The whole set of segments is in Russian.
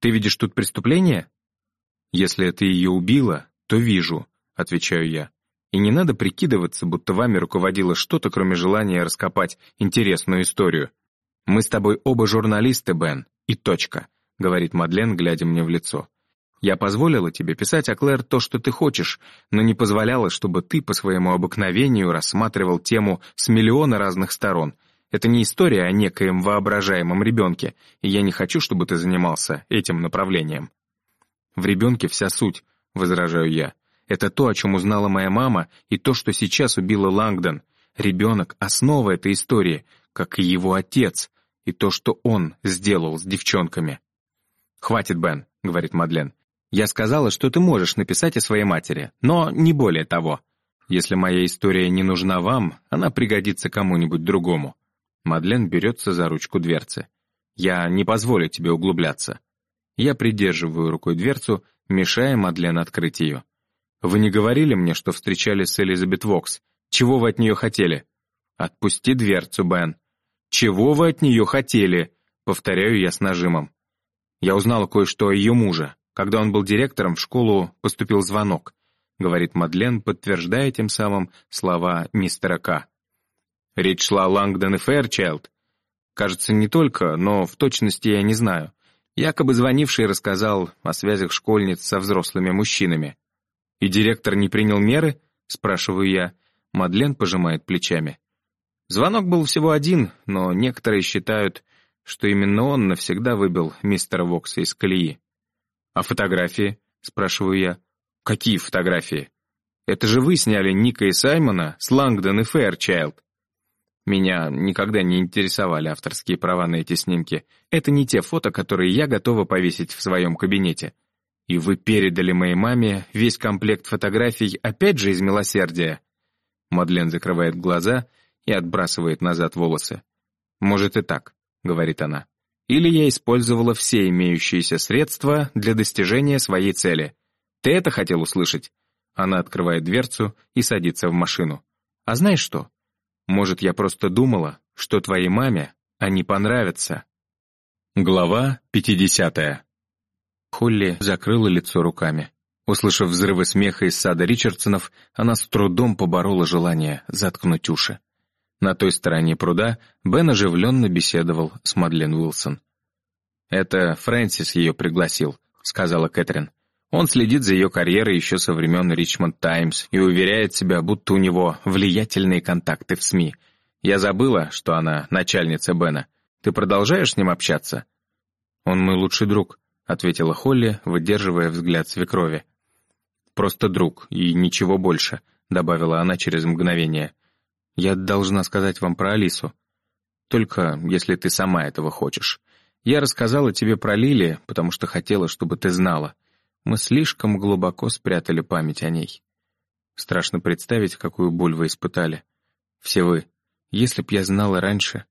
Ты видишь тут преступление?» «Если это ее убило, то вижу», — отвечаю я. «И не надо прикидываться, будто вами руководило что-то, кроме желания раскопать интересную историю. Мы с тобой оба журналисты, Бен, и точка», — говорит Мадлен, глядя мне в лицо. «Я позволила тебе писать о Клэр то, что ты хочешь, но не позволяла, чтобы ты по своему обыкновению рассматривал тему с миллиона разных сторон. Это не история о некоем воображаемом ребенке, и я не хочу, чтобы ты занимался этим направлением». «В ребенке вся суть», — возражаю я. «Это то, о чем узнала моя мама, и то, что сейчас убила Лангдон. Ребенок — основа этой истории, как и его отец, и то, что он сделал с девчонками». «Хватит, Бен», — говорит Мадлен. «Я сказала, что ты можешь написать о своей матери, но не более того. Если моя история не нужна вам, она пригодится кому-нибудь другому». Мадлен берется за ручку дверцы. «Я не позволю тебе углубляться». Я придерживаю рукой дверцу, мешая Мадлен открыть ее. «Вы не говорили мне, что встречались с Элизабет Вокс? Чего вы от нее хотели?» «Отпусти дверцу, Бен». «Чего вы от нее хотели?» Повторяю я с нажимом. Я узнала кое-что о ее муже. Когда он был директором, в школу поступил звонок, говорит Мадлен, подтверждая тем самым слова мистера К. Речь шла о Лангдон и Фэрчайлд. Кажется, не только, но в точности я не знаю. Якобы звонивший рассказал о связях школьниц со взрослыми мужчинами. «И директор не принял меры?» — спрашиваю я. Мадлен пожимает плечами. Звонок был всего один, но некоторые считают, что именно он навсегда выбил мистера Вокса из колеи. «А фотографии?» — спрашиваю я. «Какие фотографии?» «Это же вы сняли Ника и Саймона с Лангдон и Фэрчайлд». Меня никогда не интересовали авторские права на эти снимки. Это не те фото, которые я готова повесить в своем кабинете. И вы передали моей маме весь комплект фотографий опять же из милосердия. Мадлен закрывает глаза и отбрасывает назад волосы. Может и так. — говорит она. «Или я использовала все имеющиеся средства для достижения своей цели. Ты это хотел услышать?» Она открывает дверцу и садится в машину. «А знаешь что? Может, я просто думала, что твоей маме они понравятся?» Глава 50 Холли закрыла лицо руками. Услышав взрывы смеха из сада Ричардсонов, она с трудом поборола желание заткнуть уши. На той стороне пруда Бен оживленно беседовал с Мадлен Уилсон. «Это Фрэнсис ее пригласил», — сказала Кэтрин. «Он следит за ее карьерой еще со времен Ричмонд Таймс и уверяет себя, будто у него влиятельные контакты в СМИ. Я забыла, что она начальница Бена. Ты продолжаешь с ним общаться?» «Он мой лучший друг», — ответила Холли, выдерживая взгляд свекрови. «Просто друг, и ничего больше», — добавила она через мгновение. Я должна сказать вам про Алису. Только если ты сама этого хочешь. Я рассказала тебе про Лили, потому что хотела, чтобы ты знала. Мы слишком глубоко спрятали память о ней. Страшно представить, какую боль вы испытали. Все вы. Если б я знала раньше.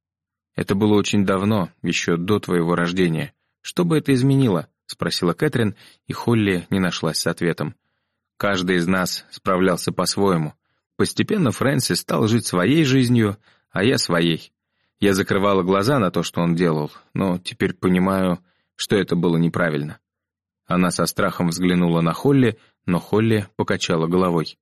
Это было очень давно, еще до твоего рождения. Что бы это изменило? Спросила Кэтрин, и Холли не нашлась с ответом. Каждый из нас справлялся по-своему. Постепенно Фрэнсис стал жить своей жизнью, а я своей. Я закрывала глаза на то, что он делал, но теперь понимаю, что это было неправильно. Она со страхом взглянула на Холли, но Холли покачала головой.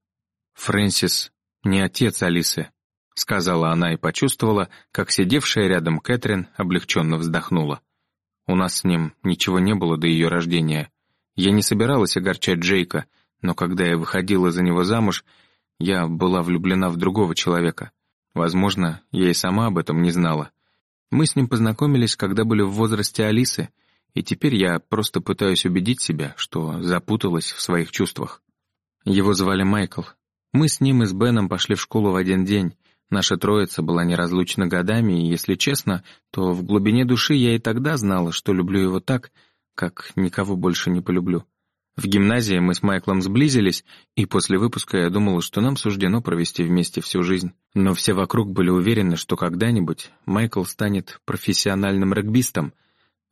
«Фрэнсис не отец Алисы», — сказала она и почувствовала, как сидевшая рядом Кэтрин облегченно вздохнула. «У нас с ним ничего не было до ее рождения. Я не собиралась огорчать Джейка, но когда я выходила за него замуж, я была влюблена в другого человека. Возможно, я и сама об этом не знала. Мы с ним познакомились, когда были в возрасте Алисы, и теперь я просто пытаюсь убедить себя, что запуталась в своих чувствах. Его звали Майкл. Мы с ним и с Беном пошли в школу в один день. Наша троица была неразлучна годами, и, если честно, то в глубине души я и тогда знала, что люблю его так, как никого больше не полюблю. В гимназии мы с Майклом сблизились, и после выпуска я думала, что нам суждено провести вместе всю жизнь. Но все вокруг были уверены, что когда-нибудь Майкл станет профессиональным регбистом,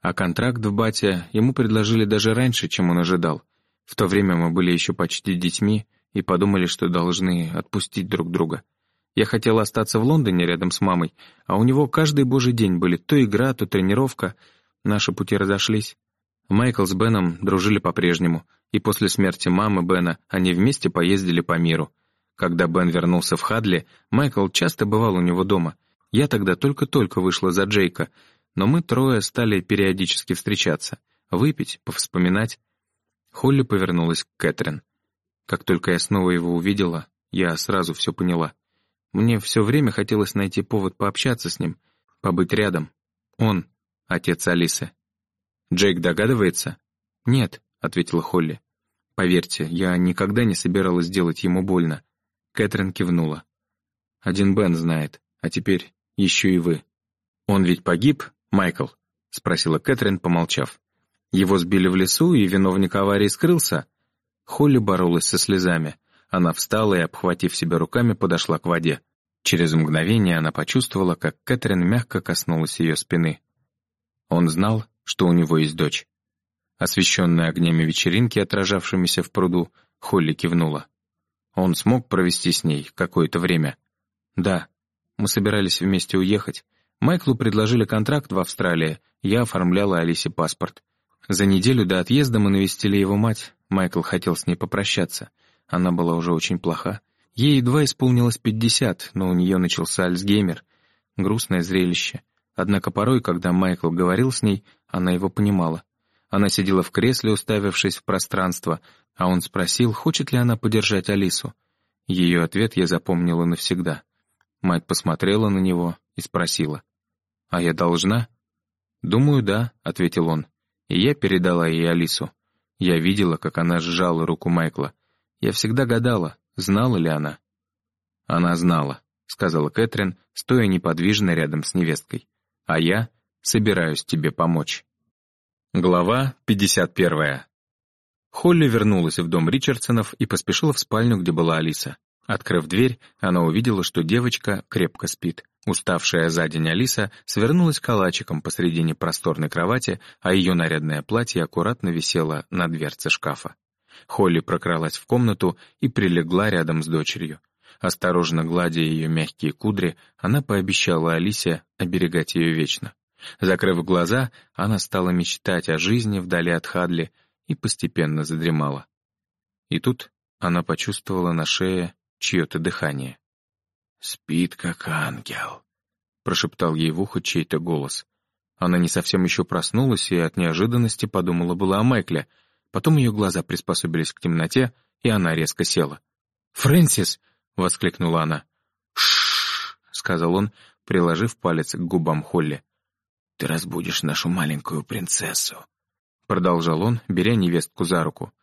а контракт в Бате ему предложили даже раньше, чем он ожидал. В то время мы были еще почти детьми и подумали, что должны отпустить друг друга. Я хотела остаться в Лондоне рядом с мамой, а у него каждый божий день были то игра, то тренировка. Наши пути разошлись. Майкл с Беном дружили по-прежнему, и после смерти мамы Бена они вместе поездили по миру. Когда Бен вернулся в Хадли, Майкл часто бывал у него дома. Я тогда только-только вышла за Джейка, но мы трое стали периодически встречаться, выпить, повспоминать. Холли повернулась к Кэтрин. Как только я снова его увидела, я сразу все поняла. Мне все время хотелось найти повод пообщаться с ним, побыть рядом. Он — отец Алисы. «Джейк догадывается?» «Нет», — ответила Холли. «Поверьте, я никогда не собиралась делать ему больно». Кэтрин кивнула. «Один Бен знает, а теперь еще и вы». «Он ведь погиб, Майкл?» — спросила Кэтрин, помолчав. «Его сбили в лесу, и виновник аварии скрылся?» Холли боролась со слезами. Она встала и, обхватив себя руками, подошла к воде. Через мгновение она почувствовала, как Кэтрин мягко коснулась ее спины. Он знал, что у него есть дочь. Освещенная огнями вечеринки, отражавшимися в пруду, Холли кивнула. Он смог провести с ней какое-то время. Да, мы собирались вместе уехать. Майклу предложили контракт в Австралии, я оформляла Алисе паспорт. За неделю до отъезда мы навестили его мать, Майкл хотел с ней попрощаться. Она была уже очень плоха. Ей едва исполнилось пятьдесят, но у нее начался Альцгеймер. Грустное зрелище. Однако порой, когда Майкл говорил с ней, она его понимала. Она сидела в кресле, уставившись в пространство, а он спросил, хочет ли она подержать Алису. Ее ответ я запомнила навсегда. Мать посмотрела на него и спросила. «А я должна?» «Думаю, да», — ответил он. И я передала ей Алису. Я видела, как она сжала руку Майкла. Я всегда гадала, знала ли она. «Она знала», — сказала Кэтрин, стоя неподвижно рядом с невесткой а я собираюсь тебе помочь. Глава 51. Холли вернулась в дом Ричардсонов и поспешила в спальню, где была Алиса. Открыв дверь, она увидела, что девочка крепко спит. Уставшая за день Алиса свернулась калачиком посредине просторной кровати, а ее нарядное платье аккуратно висело на дверце шкафа. Холли прокралась в комнату и прилегла рядом с дочерью. Осторожно гладя ее мягкие кудри, она пообещала Алисе оберегать ее вечно. Закрыв глаза, она стала мечтать о жизни вдали от Хадли и постепенно задремала. И тут она почувствовала на шее чье-то дыхание. «Спит, как ангел», — прошептал ей в ухо чей-то голос. Она не совсем еще проснулась и от неожиданности подумала было о Майкле. Потом ее глаза приспособились к темноте, и она резко села. «Фрэнсис!» — воскликнула она. «Ш-ш-ш», сказал он, приложив палец к губам Холли. «Ты разбудишь нашу маленькую принцессу», — продолжал он, беря невестку за руку.